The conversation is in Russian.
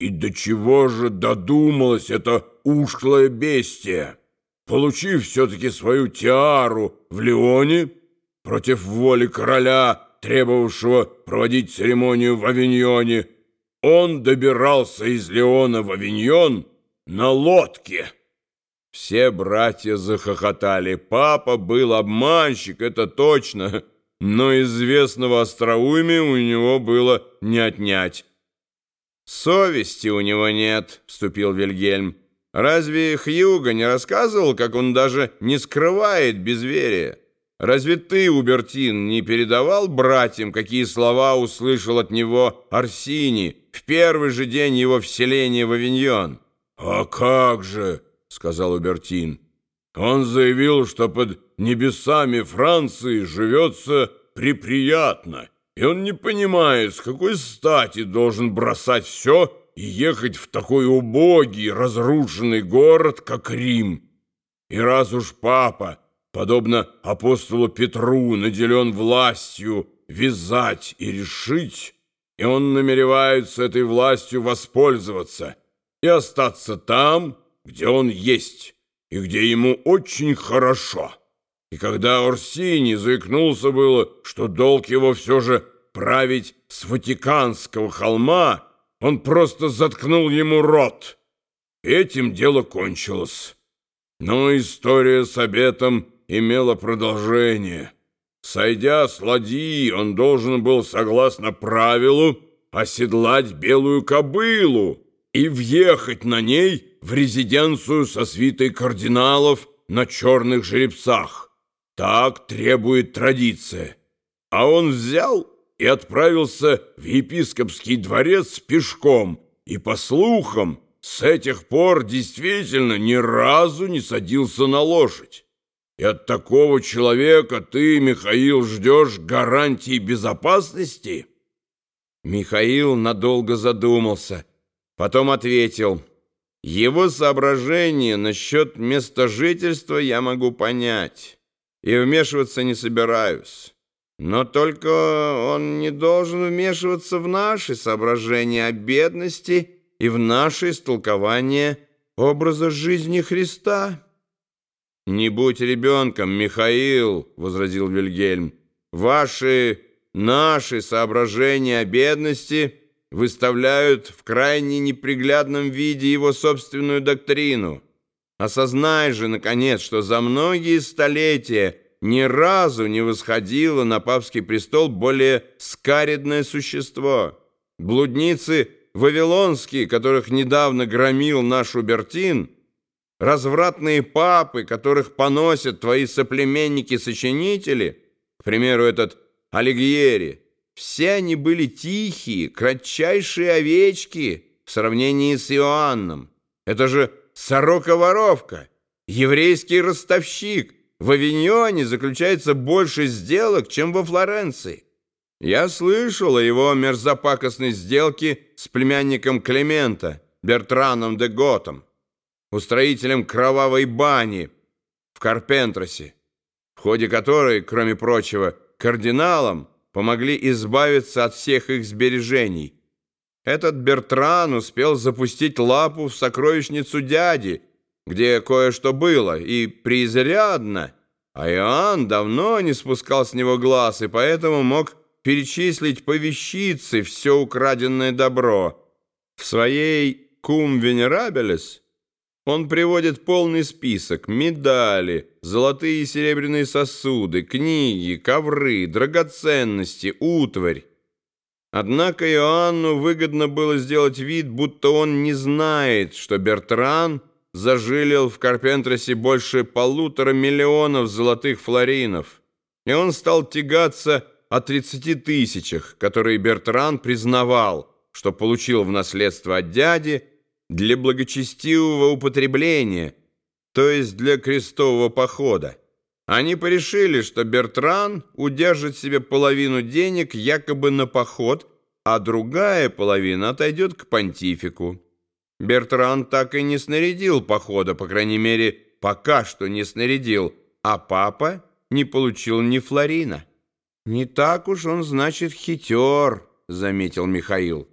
И до чего же додумалось это ушлое бестие? Получив все-таки свою тиару в Леоне, против воли короля, требовавшего проводить церемонию в Авиньоне, он добирался из Леона в Авиньон на лодке. Все братья захохотали. Папа был обманщик, это точно, но известного остроумия у него было не отнять. «Совести у него нет», — вступил Вильгельм. «Разве Хьюго не рассказывал, как он даже не скрывает безверия? Разве ты, Убертин, не передавал братьям, какие слова услышал от него Арсини в первый же день его вселения в Авиньон?» «А как же!» — сказал Убертин. «Он заявил, что под небесами Франции живется приприятно» и он не понимает, с какой стати должен бросать все и ехать в такой убогий, разрушенный город, как Рим. И раз уж папа, подобно апостолу Петру, наделен властью вязать и решить, и он намеревается этой властью воспользоваться и остаться там, где он есть, и где ему очень хорошо». И когда Орсини заикнулся было, что долг его все же править с Ватиканского холма, он просто заткнул ему рот. Этим дело кончилось. Но история с обетом имела продолжение. Сойдя с ладьи, он должен был, согласно правилу, оседлать белую кобылу и въехать на ней в резиденцию со свитой кардиналов на черных жеребцах. Так требует традиция. А он взял и отправился в епископский дворец пешком, и, по слухам, с этих пор действительно ни разу не садился на лошадь. И от такого человека ты, Михаил, ждешь гарантии безопасности?» Михаил надолго задумался, потом ответил, «Его соображение насчет места жительства я могу понять» и вмешиваться не собираюсь. Но только он не должен вмешиваться в наши соображения о бедности и в наше истолкование образа жизни Христа. «Не будь ребенком, Михаил», — возразил Вильгельм. «Ваши, наши соображения о бедности выставляют в крайне неприглядном виде его собственную доктрину». Осознай же, наконец, что за многие столетия ни разу не восходило на папский престол более скаредное существо. Блудницы вавилонские, которых недавно громил наш Убертин, развратные папы, которых поносят твои соплеменники-сочинители, к примеру, этот Алигьери, все они были тихие, кратчайшие овечки в сравнении с Иоанном. Это же сорока-воровка, еврейский ростовщик. В Авиньоне заключается больше сделок, чем во Флоренции. Я слышал о его мерзопакостной сделке с племянником Клемента, Бертраном де Готом, устроителем кровавой бани в Карпентросе, в ходе которой, кроме прочего, кардиналам помогли избавиться от всех их сбережений – этот Бертран успел запустить лапу в сокровищницу дяди, где кое-что было, и преизрядно. А Иоанн давно не спускал с него глаз, и поэтому мог перечислить по вещице все украденное добро. В своей «Кум Венерабелес» он приводит полный список медали, золотые и серебряные сосуды, книги, ковры, драгоценности, утварь. Однако Иоанну выгодно было сделать вид, будто он не знает, что Бертран зажилил в Карпентросе больше полутора миллионов золотых флоринов, и он стал тягаться о 30 тысячах, которые Бертран признавал, что получил в наследство от дяди для благочестивого употребления, то есть для крестового похода. Они порешили, что Бертран удержит себе половину денег якобы на поход, а другая половина отойдет к понтифику. Бертран так и не снарядил похода, по крайней мере, пока что не снарядил, а папа не получил ни флорина. «Не так уж он, значит, хитер», — заметил Михаил.